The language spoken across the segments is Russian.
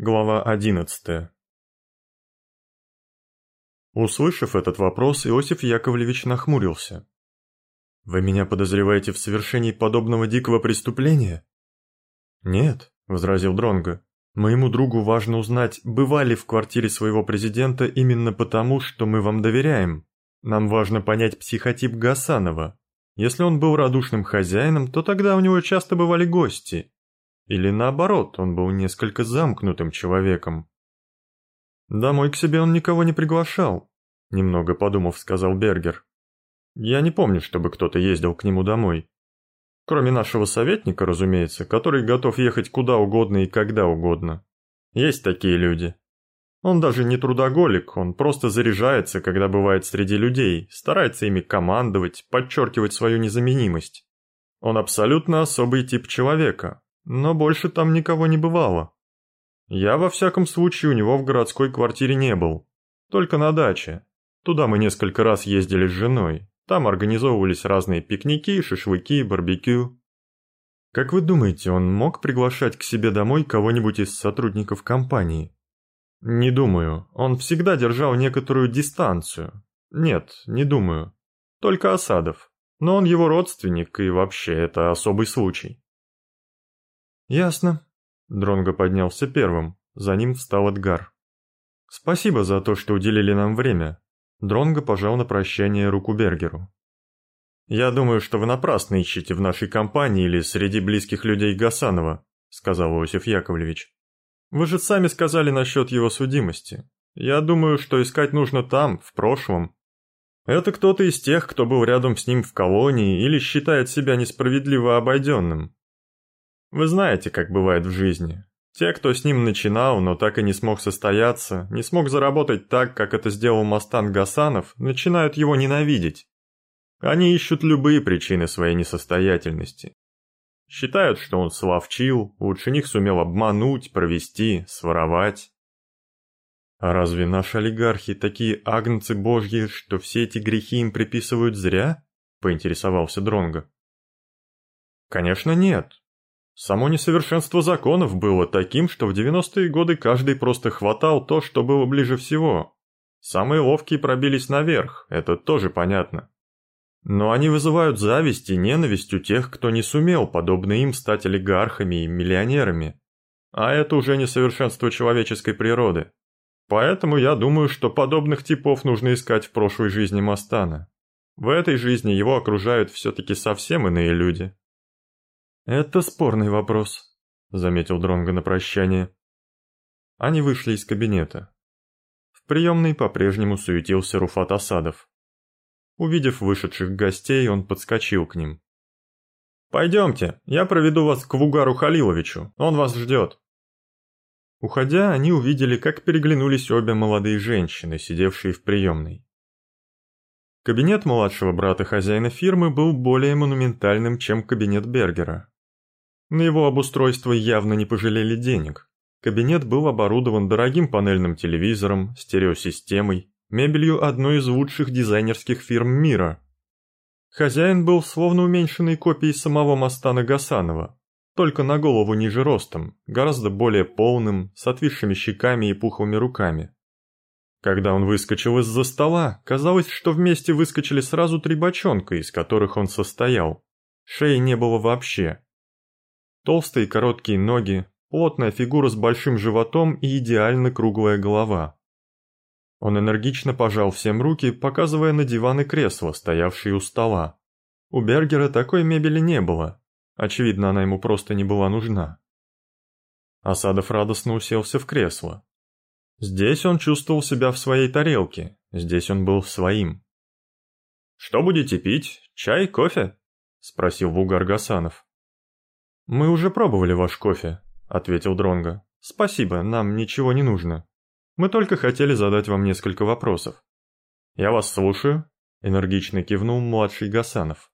Глава 11. Услышав этот вопрос, Иосиф Яковлевич нахмурился. «Вы меня подозреваете в совершении подобного дикого преступления?» «Нет», — возразил Дронго. «Моему другу важно узнать, бывали в квартире своего президента именно потому, что мы вам доверяем. Нам важно понять психотип Гасанова. Если он был радушным хозяином, то тогда у него часто бывали гости, или наоборот, он был несколько замкнутым человеком. «Домой к себе он никого не приглашал», — немного подумав, сказал Бергер. «Я не помню, чтобы кто-то ездил к нему домой. Кроме нашего советника, разумеется, который готов ехать куда угодно и когда угодно. Есть такие люди. Он даже не трудоголик, он просто заряжается, когда бывает среди людей, старается ими командовать, подчеркивать свою незаменимость. Он абсолютно особый тип человека, но больше там никого не бывало. Я во всяком случае у него в городской квартире не был, только на даче. Туда мы несколько раз ездили с женой, там организовывались разные пикники, шашлыки, барбекю. Как вы думаете, он мог приглашать к себе домой кого-нибудь из сотрудников компании? Не думаю, он всегда держал некоторую дистанцию. Нет, не думаю. Только Осадов. Но он его родственник, и вообще это особый случай. «Ясно». Дронго поднялся первым, за ним встал Эдгар. «Спасибо за то, что уделили нам время». Дронго пожал на прощание руку Бергеру. «Я думаю, что вы напрасно ищете в нашей компании или среди близких людей Гасанова», сказал Иосиф Яковлевич. «Вы же сами сказали насчет его судимости. Я думаю, что искать нужно там, в прошлом. Это кто-то из тех, кто был рядом с ним в колонии или считает себя несправедливо обойденным. Вы знаете, как бывает в жизни. Те, кто с ним начинал, но так и не смог состояться, не смог заработать так, как это сделал Мастан Гасанов, начинают его ненавидеть. Они ищут любые причины своей несостоятельности. Считают, что он словчил, лучше них сумел обмануть, провести, своровать. А разве наши олигархи такие агнцы божьи, что все эти грехи им приписывают зря? Поинтересовался Дронго. Конечно нет, Само несовершенство законов было таким, что в 90-е годы каждый просто хватал то, что было ближе всего. Самые ловкие пробились наверх, это тоже понятно. Но они вызывают зависть и ненависть у тех, кто не сумел, подобно им, стать олигархами и миллионерами. А это уже несовершенство человеческой природы. Поэтому я думаю, что подобных типов нужно искать в прошлой жизни Мастана. В этой жизни его окружают все-таки совсем иные люди. «Это спорный вопрос», — заметил Дронго на прощание. Они вышли из кабинета. В приемной по-прежнему суетился Руфат Асадов. Увидев вышедших гостей, он подскочил к ним. «Пойдемте, я проведу вас к Вугару Халиловичу, он вас ждет». Уходя, они увидели, как переглянулись обе молодые женщины, сидевшие в приемной. Кабинет младшего брата хозяина фирмы был более монументальным, чем кабинет Бергера. На его обустройство явно не пожалели денег. Кабинет был оборудован дорогим панельным телевизором, стереосистемой, мебелью одной из лучших дизайнерских фирм мира. Хозяин был словно уменьшенной копией самого Мастана Гасанова, только на голову ниже ростом, гораздо более полным, с отвисшими щеками и пухлыми руками. Когда он выскочил из-за стола, казалось, что вместе выскочили сразу три бочонка, из которых он состоял. Шеи не было вообще. Толстые короткие ноги, плотная фигура с большим животом и идеально круглая голова. Он энергично пожал всем руки, показывая на диван и кресло, стоявшие у стола. У Бергера такой мебели не было. Очевидно, она ему просто не была нужна. Осадов радостно уселся в кресло. Здесь он чувствовал себя в своей тарелке, здесь он был своим. «Что будете пить? Чай, кофе?» – спросил Вугар Гасанов. «Мы уже пробовали ваш кофе», — ответил Дронго. «Спасибо, нам ничего не нужно. Мы только хотели задать вам несколько вопросов». «Я вас слушаю», — энергично кивнул младший Гасанов.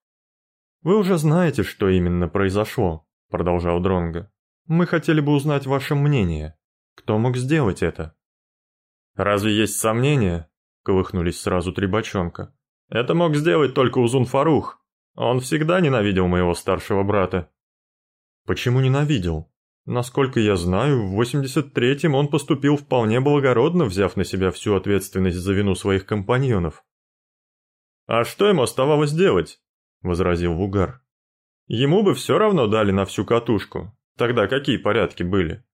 «Вы уже знаете, что именно произошло», — продолжал Дронго. «Мы хотели бы узнать ваше мнение. Кто мог сделать это?» «Разве есть сомнения?» — колыхнулись сразу три бочонка. «Это мог сделать только Узун Фарух. Он всегда ненавидел моего старшего брата». «Почему ненавидел?» Насколько я знаю, в 83-м он поступил вполне благородно, взяв на себя всю ответственность за вину своих компаньонов. «А что ему оставалось делать?» – возразил Вугар. «Ему бы все равно дали на всю катушку. Тогда какие порядки были?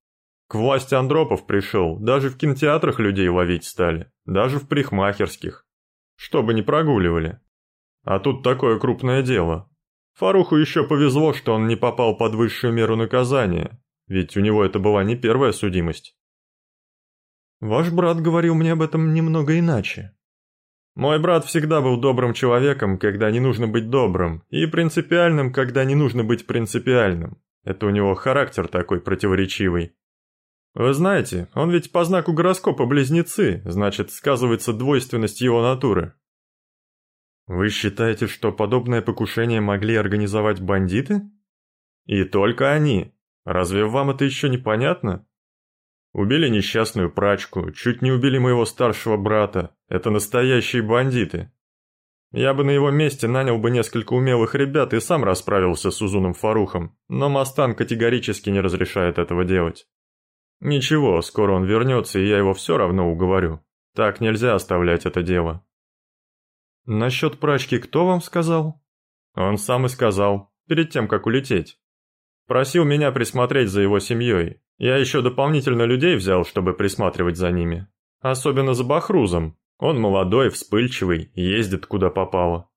К власти Андропов пришел, даже в кинотеатрах людей ловить стали, даже в парикмахерских. Чтобы не прогуливали. А тут такое крупное дело. Фаруху еще повезло, что он не попал под высшую меру наказания, ведь у него это была не первая судимость. Ваш брат говорил мне об этом немного иначе. Мой брат всегда был добрым человеком, когда не нужно быть добрым, и принципиальным, когда не нужно быть принципиальным. Это у него характер такой противоречивый. Вы знаете, он ведь по знаку гороскопа близнецы, значит, сказывается двойственность его натуры. Вы считаете, что подобное покушение могли организовать бандиты? И только они. Разве вам это еще не понятно? Убили несчастную прачку, чуть не убили моего старшего брата. Это настоящие бандиты. Я бы на его месте нанял бы несколько умелых ребят и сам расправился с Узуном Фарухом, но Мастан категорически не разрешает этого делать. Ничего, скоро он вернется, и я его все равно уговорю. Так нельзя оставлять это дело. «Насчет прачки кто вам сказал?» «Он сам и сказал, перед тем, как улететь. Просил меня присмотреть за его семьей. Я еще дополнительно людей взял, чтобы присматривать за ними. Особенно за Бахрузом. Он молодой, вспыльчивый, ездит куда попало».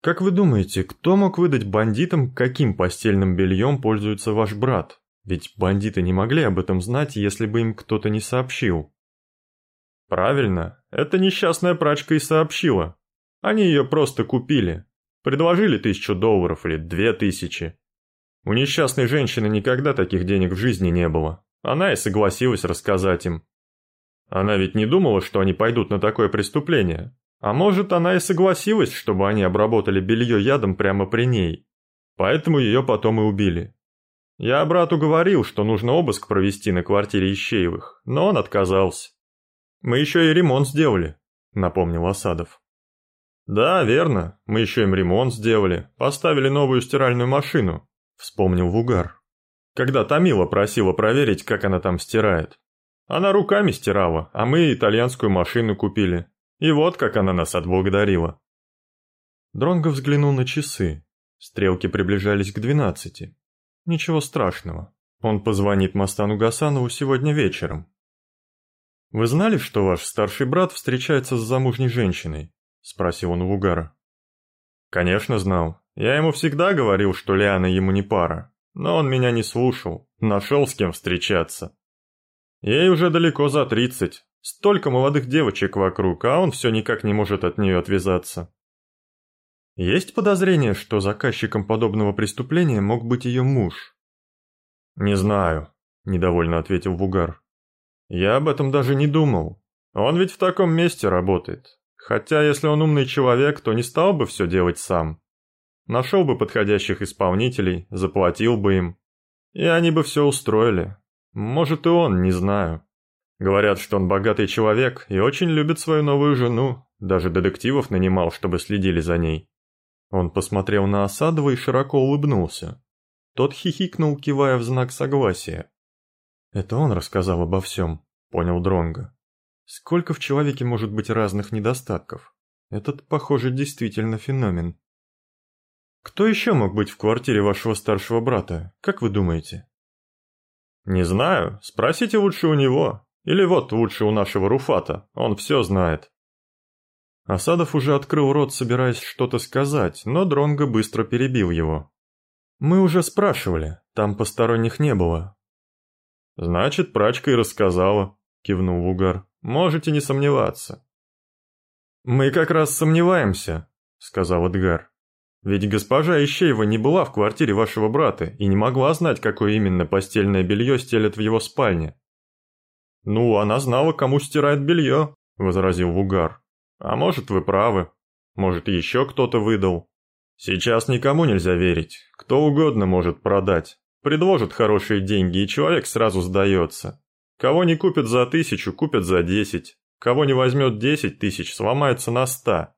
«Как вы думаете, кто мог выдать бандитам, каким постельным бельем пользуется ваш брат? Ведь бандиты не могли об этом знать, если бы им кто-то не сообщил». «Правильно, эта несчастная прачка и сообщила. Они ее просто купили. Предложили тысячу долларов или две тысячи. У несчастной женщины никогда таких денег в жизни не было. Она и согласилась рассказать им. Она ведь не думала, что они пойдут на такое преступление. А может, она и согласилась, чтобы они обработали белье ядом прямо при ней. Поэтому ее потом и убили. Я брату говорил, что нужно обыск провести на квартире Ищеевых, но он отказался. Мы еще и ремонт сделали, напомнил Осадов. «Да, верно. Мы еще им ремонт сделали, поставили новую стиральную машину», — вспомнил Вугар. «Когда Тамила просила проверить, как она там стирает. Она руками стирала, а мы итальянскую машину купили. И вот как она нас отблагодарила». Дронго взглянул на часы. Стрелки приближались к двенадцати. Ничего страшного. Он позвонит Мастану Гасанову сегодня вечером. «Вы знали, что ваш старший брат встречается с замужней женщиной?» – спросил он Вугара. «Конечно знал. Я ему всегда говорил, что Лиана ему не пара. Но он меня не слушал, нашел с кем встречаться. Ей уже далеко за тридцать. Столько молодых девочек вокруг, а он все никак не может от нее отвязаться. Есть подозрение, что заказчиком подобного преступления мог быть ее муж? Не знаю, недовольно ответил Вугар. Я об этом даже не думал. Он ведь в таком месте работает. Хотя, если он умный человек, то не стал бы все делать сам. Нашел бы подходящих исполнителей, заплатил бы им. И они бы все устроили. Может и он, не знаю. Говорят, что он богатый человек и очень любит свою новую жену. Даже детективов нанимал, чтобы следили за ней. Он посмотрел на Осадова и широко улыбнулся. Тот хихикнул, кивая в знак согласия. «Это он рассказал обо всем», — понял Дронго. Сколько в человеке может быть разных недостатков? Этот, похоже, действительно феномен. Кто еще мог быть в квартире вашего старшего брата, как вы думаете? Не знаю, спросите лучше у него. Или вот лучше у нашего Руфата, он все знает. Асадов уже открыл рот, собираясь что-то сказать, но Дронго быстро перебил его. «Мы уже спрашивали, там посторонних не было». «Значит, прачка и рассказала», — кивнул Вугар. Можете не сомневаться. «Мы как раз сомневаемся», — сказал Эдгар. «Ведь госпожа Ищеева не была в квартире вашего брата и не могла знать, какое именно постельное белье стелят в его спальне». «Ну, она знала, кому стирает белье», — возразил Вугар. «А может, вы правы. Может, еще кто-то выдал. Сейчас никому нельзя верить. Кто угодно может продать. Предложат хорошие деньги, и человек сразу сдается. Кого не купят за тысячу, купят за десять. Кого не возьмет десять тысяч, сломается на ста.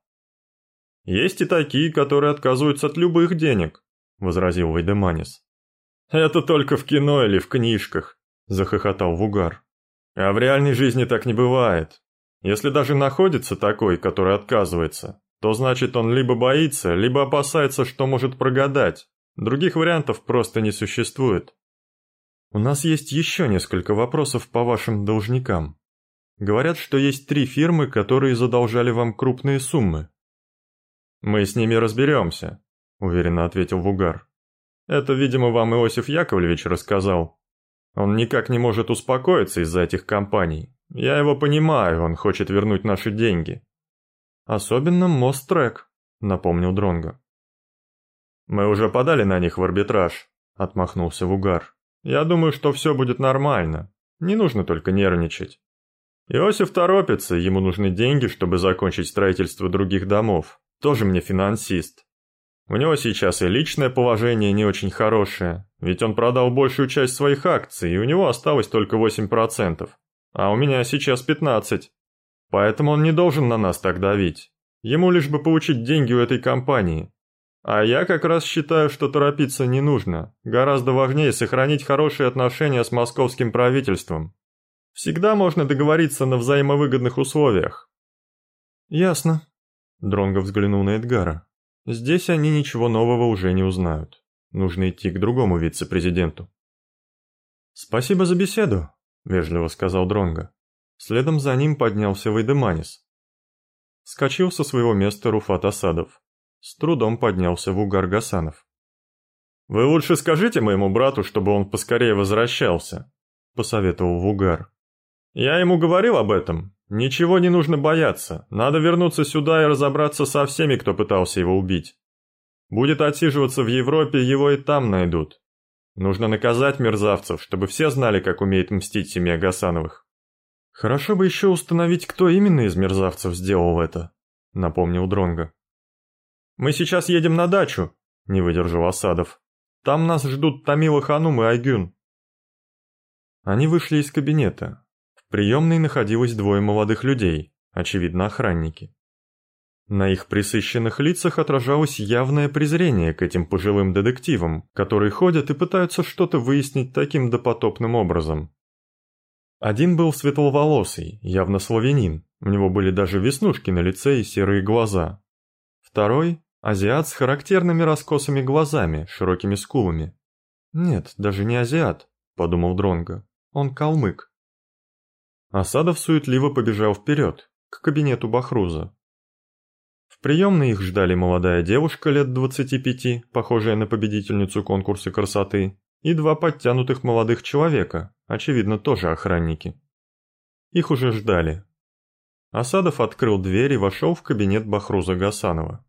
Есть и такие, которые отказываются от любых денег, возразил Вайдеманис. «Это только в кино или в книжках», – захохотал Вугар. «А в реальной жизни так не бывает. Если даже находится такой, который отказывается, то значит он либо боится, либо опасается, что может прогадать. Других вариантов просто не существует». «У нас есть еще несколько вопросов по вашим должникам. Говорят, что есть три фирмы, которые задолжали вам крупные суммы». «Мы с ними разберемся», – уверенно ответил Вугар. Это, видимо, вам Иосиф Яковлевич рассказал. Он никак не может успокоиться из-за этих компаний. Я его понимаю, он хочет вернуть наши деньги. Особенно Мострек, напомнил Дронго. Мы уже подали на них в арбитраж, отмахнулся Вугар. Я думаю, что все будет нормально. Не нужно только нервничать. Иосиф торопится, ему нужны деньги, чтобы закончить строительство других домов. Тоже мне финансист. У него сейчас и личное положение не очень хорошее, ведь он продал большую часть своих акций, и у него осталось только 8%, а у меня сейчас 15%. Поэтому он не должен на нас так давить. Ему лишь бы получить деньги у этой компании. А я как раз считаю, что торопиться не нужно. Гораздо важнее сохранить хорошие отношения с московским правительством. Всегда можно договориться на взаимовыгодных условиях. Ясно. Дронго взглянул на Эдгара. Здесь они ничего нового уже не узнают. Нужно идти к другому вице-президенту. «Спасибо за беседу», — вежливо сказал Дронго. Следом за ним поднялся Вайдеманис. Скочил со своего места Руфат Асадов. С трудом поднялся в угар Гасанов. «Вы лучше скажите моему брату, чтобы он поскорее возвращался», — посоветовал Вугар. «Я ему говорил об этом, «Ничего не нужно бояться. Надо вернуться сюда и разобраться со всеми, кто пытался его убить. Будет отсиживаться в Европе, его и там найдут. Нужно наказать мерзавцев, чтобы все знали, как умеет мстить семья Гасановых». «Хорошо бы еще установить, кто именно из мерзавцев сделал это», — напомнил Дронго. «Мы сейчас едем на дачу», — не выдержал Осадов. «Там нас ждут Тамила Ханум и Айгюн». Они вышли из кабинета, приемной находилось двое молодых людей, очевидно охранники. На их присыщенных лицах отражалось явное презрение к этим пожилым детективам, которые ходят и пытаются что-то выяснить таким допотопным образом. Один был светловолосый, явно славянин, у него были даже веснушки на лице и серые глаза. Второй – азиат с характерными раскосыми глазами, широкими скулами. «Нет, даже не азиат», – подумал Дронго. «Он калмык». Асадов суетливо побежал вперед, к кабинету Бахруза. В приемной их ждали молодая девушка лет 25, похожая на победительницу конкурса красоты, и два подтянутых молодых человека, очевидно, тоже охранники. Их уже ждали. Асадов открыл дверь и вошел в кабинет Бахруза Гасанова.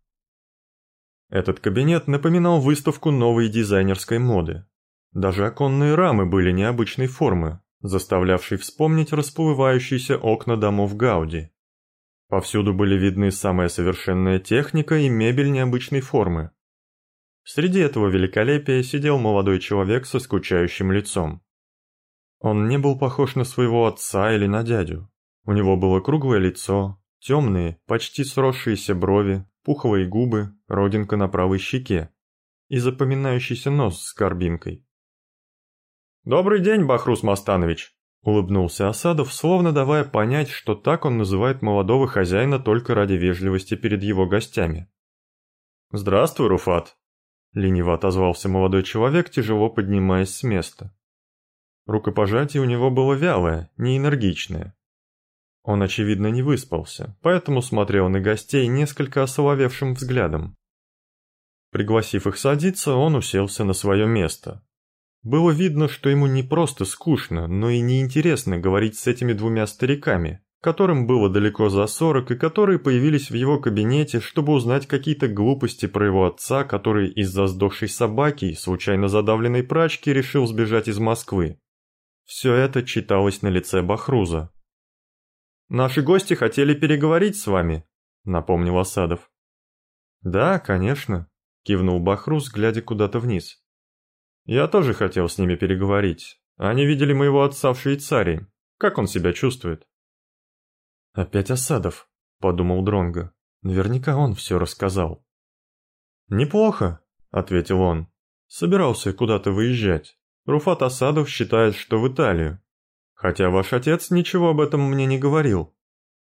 Этот кабинет напоминал выставку новой дизайнерской моды. Даже оконные рамы были необычной формы, заставлявший вспомнить расплывающиеся окна домов Гауди. Повсюду были видны самая совершенная техника и мебель необычной формы. Среди этого великолепия сидел молодой человек со скучающим лицом. Он не был похож на своего отца или на дядю. У него было круглое лицо, темные, почти сросшиеся брови, пухлые губы, родинка на правой щеке и запоминающийся нос с карбинкой. «Добрый день, Бахрус Мастанович!» – улыбнулся Осадов, словно давая понять, что так он называет молодого хозяина только ради вежливости перед его гостями. «Здравствуй, Руфат!» – лениво отозвался молодой человек, тяжело поднимаясь с места. Рукопожатие у него было вялое, неэнергичное. Он, очевидно, не выспался, поэтому смотрел на гостей несколько осоловевшим взглядом. Пригласив их садиться, он уселся на свое место, было видно, что ему не просто скучно, но и неинтересно говорить с этими двумя стариками, которым было далеко за сорок и которые появились в его кабинете, чтобы узнать какие-то глупости про его отца, который из-за сдохшей собаки и случайно задавленной прачки решил сбежать из Москвы. Все это читалось на лице Бахруза. «Наши гости хотели переговорить с вами», — напомнил Осадов. «Да, конечно», — кивнул Бахруз, глядя куда-то вниз. Я тоже хотел с ними переговорить. Они видели моего отца в Швейцарии. Как он себя чувствует? Опять Осадов, подумал Дронго. Наверняка он все рассказал. Неплохо, ответил он. Собирался куда-то выезжать. Руфат Асадов считает, что в Италию. Хотя ваш отец ничего об этом мне не говорил.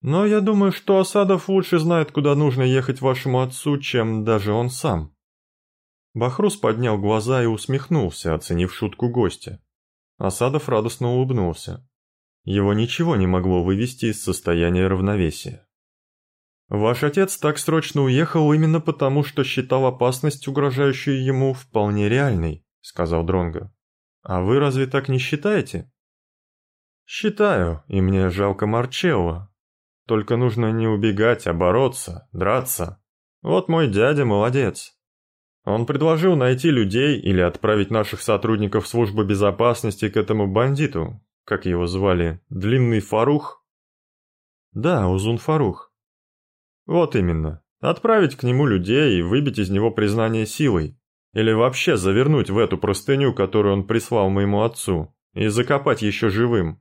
Но я думаю, что Асадов лучше знает, куда нужно ехать вашему отцу, чем даже он сам». Бахрус поднял глаза и усмехнулся, оценив шутку гостя. Асадов радостно улыбнулся. Его ничего не могло вывести из состояния равновесия. «Ваш отец так срочно уехал именно потому, что считал опасность, угрожающую ему, вполне реальной», — сказал Дронго. «А вы разве так не считаете?» «Считаю, и мне жалко Марчелло. Только нужно не убегать, а бороться, драться. Вот мой дядя молодец. Он предложил найти людей или отправить наших сотрудников службы безопасности к этому бандиту, как его звали, Длинный Фарух?» «Да, Узун Фарух». «Вот именно. Отправить к нему людей и выбить из него признание силой. Или вообще завернуть в эту простыню, которую он прислал моему отцу, и закопать еще живым.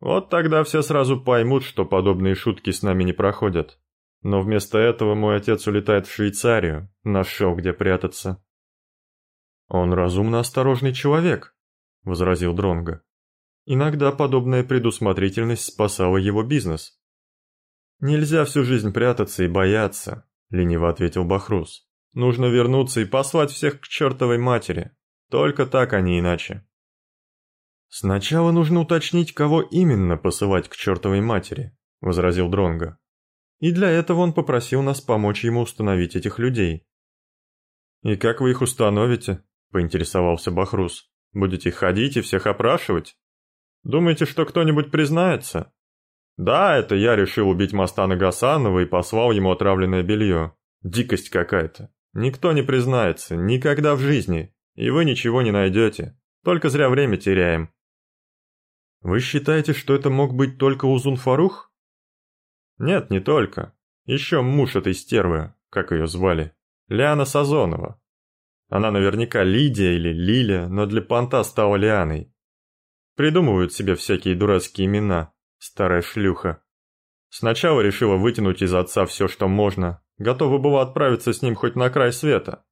Вот тогда все сразу поймут, что подобные шутки с нами не проходят. Но вместо этого мой отец улетает в Швейцарию, нашел где прятаться. Он разумно осторожный человек, возразил Дронго. Иногда подобная предусмотрительность спасала его бизнес. Нельзя всю жизнь прятаться и бояться, лениво ответил Бахрус. Нужно вернуться и послать всех к чертовой матери. Только так, а не иначе. «Сначала нужно уточнить, кого именно посылать к чертовой матери», — возразил Дронго. «И для этого он попросил нас помочь ему установить этих людей». «И как вы их установите?» — поинтересовался Бахрус. «Будете ходить и всех опрашивать? Думаете, что кто-нибудь признается?» «Да, это я решил убить Мастана Гасанова и послал ему отравленное белье. Дикость какая-то. Никто не признается, никогда в жизни, и вы ничего не найдете. Только зря время теряем». Вы считаете, что это мог быть только Узун Фарух? Нет, не только. Еще муж этой стервы, как ее звали, Лиана Сазонова. Она наверняка Лидия или Лиля, но для понта стала Лианой. Придумывают себе всякие дурацкие имена, старая шлюха. Сначала решила вытянуть из отца все, что можно, готова была отправиться с ним хоть на край света.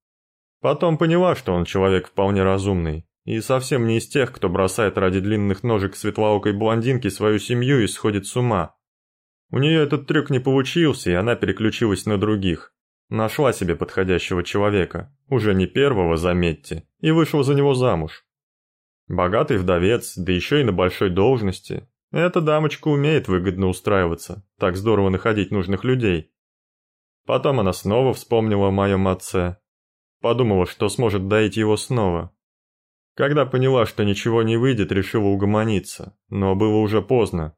Потом поняла, что он человек вполне разумный, и совсем не из тех, кто бросает ради длинных ножек светлоокой блондинки свою семью и сходит с ума. У нее этот трюк не получился, и она переключилась на других. Нашла себе подходящего человека, уже не первого, заметьте, и вышла за него замуж. Богатый вдовец, да еще и на большой должности. Эта дамочка умеет выгодно устраиваться, так здорово находить нужных людей. Потом она снова вспомнила о моем отце. Подумала, что сможет доить его снова, когда поняла, что ничего не выйдет, решила угомониться, но было уже поздно.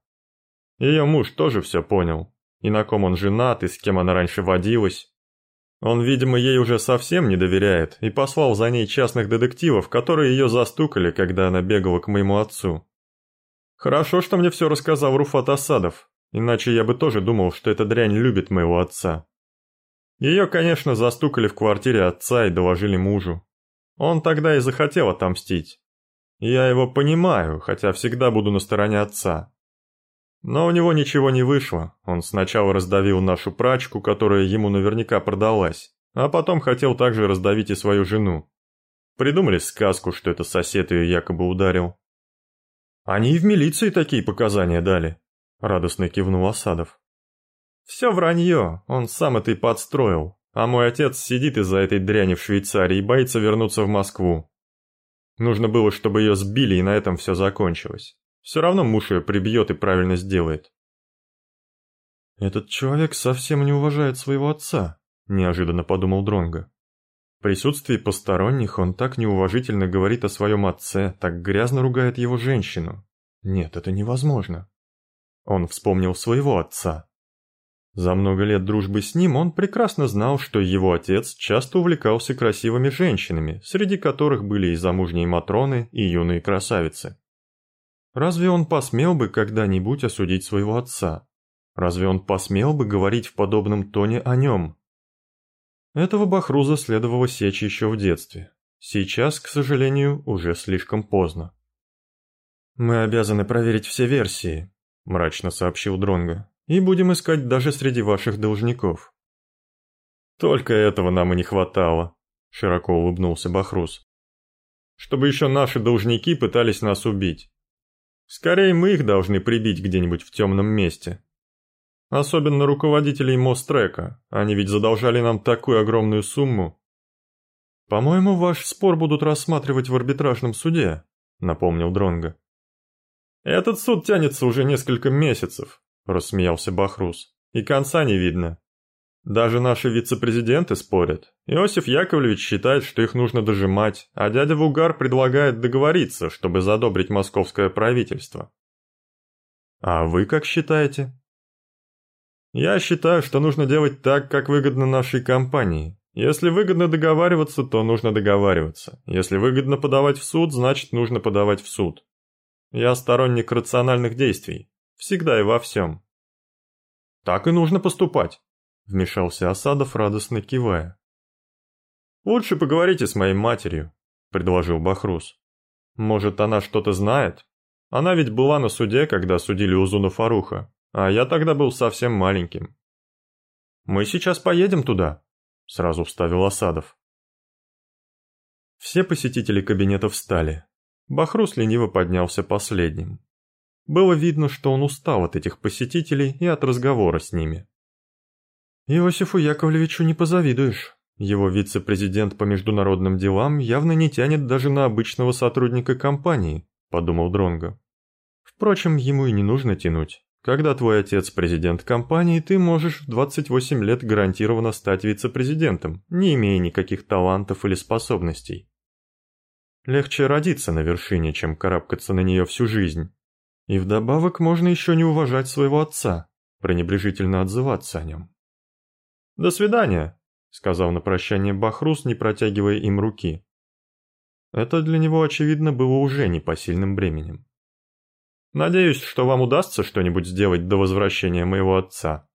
Ее муж тоже все понял, и на ком он женат, и с кем она раньше водилась. Он, видимо, ей уже совсем не доверяет и послал за ней частных детективов, которые ее застукали, когда она бегала к моему отцу. Хорошо, что мне все рассказал Руфат Асадов, иначе я бы тоже думал, что эта дрянь любит моего отца. Ее, конечно, застукали в квартире отца и доложили мужу. Он тогда и захотел отомстить. Я его понимаю, хотя всегда буду на стороне отца. Но у него ничего не вышло. Он сначала раздавил нашу прачку, которая ему наверняка продалась, а потом хотел также раздавить и свою жену. Придумали сказку, что это сосед ее якобы ударил. Они и в милиции такие показания дали, радостно кивнул Осадов. Все вранье, он сам это и подстроил. А мой отец сидит из-за этой дряни в Швейцарии и боится вернуться в Москву. Нужно было, чтобы ее сбили, и на этом все закончилось. Все равно муж ее прибьет и правильно сделает. «Этот человек совсем не уважает своего отца», – неожиданно подумал Дронго. В присутствии посторонних он так неуважительно говорит о своем отце, так грязно ругает его женщину. Нет, это невозможно. Он вспомнил своего отца, за много лет дружбы с ним он прекрасно знал, что его отец часто увлекался красивыми женщинами, среди которых были и замужние матроны, и юные красавицы. Разве он посмел бы когда-нибудь осудить своего отца? Разве он посмел бы говорить в подобном тоне о нем? Этого Бахруза следовало сечь еще в детстве. Сейчас, к сожалению, уже слишком поздно. «Мы обязаны проверить все версии», – мрачно сообщил Дронго и будем искать даже среди ваших должников». «Только этого нам и не хватало», – широко улыбнулся Бахрус. чтобы еще наши должники пытались нас убить. Скорее мы их должны прибить где-нибудь в темном месте. Особенно руководителей Мострека, они ведь задолжали нам такую огромную сумму. По-моему, ваш спор будут рассматривать в арбитражном суде, напомнил Дронга. Этот суд тянется уже несколько месяцев, рассмеялся Бахрус, и конца не видно. Даже наши вице-президенты спорят. Иосиф Яковлевич считает, что их нужно дожимать, а дядя Вугар предлагает договориться, чтобы задобрить московское правительство. А вы как считаете? Я считаю, что нужно делать так, как выгодно нашей компании. Если выгодно договариваться, то нужно договариваться. Если выгодно подавать в суд, значит нужно подавать в суд. Я сторонник рациональных действий. Всегда и во всем. Так и нужно поступать. Вмешался Осадов, радостно кивая. «Лучше поговорите с моей матерью», — предложил Бахрус. «Может, она что-то знает? Она ведь была на суде, когда судили Узуна Фаруха, а я тогда был совсем маленьким». «Мы сейчас поедем туда», — сразу вставил Осадов. Все посетители кабинета встали. Бахрус лениво поднялся последним. Было видно, что он устал от этих посетителей и от разговора с ними. Иосифу Яковлевичу не позавидуешь. Его вице-президент по международным делам явно не тянет даже на обычного сотрудника компании, подумал Дронго. Впрочем, ему и не нужно тянуть. Когда твой отец президент компании, ты можешь в 28 лет гарантированно стать вице-президентом, не имея никаких талантов или способностей. Легче родиться на вершине, чем карабкаться на нее всю жизнь. И вдобавок можно еще не уважать своего отца, пренебрежительно отзываться о нем. «До свидания», — сказал на прощание Бахрус, не протягивая им руки. Это для него, очевидно, было уже непосильным бременем. «Надеюсь, что вам удастся что-нибудь сделать до возвращения моего отца»,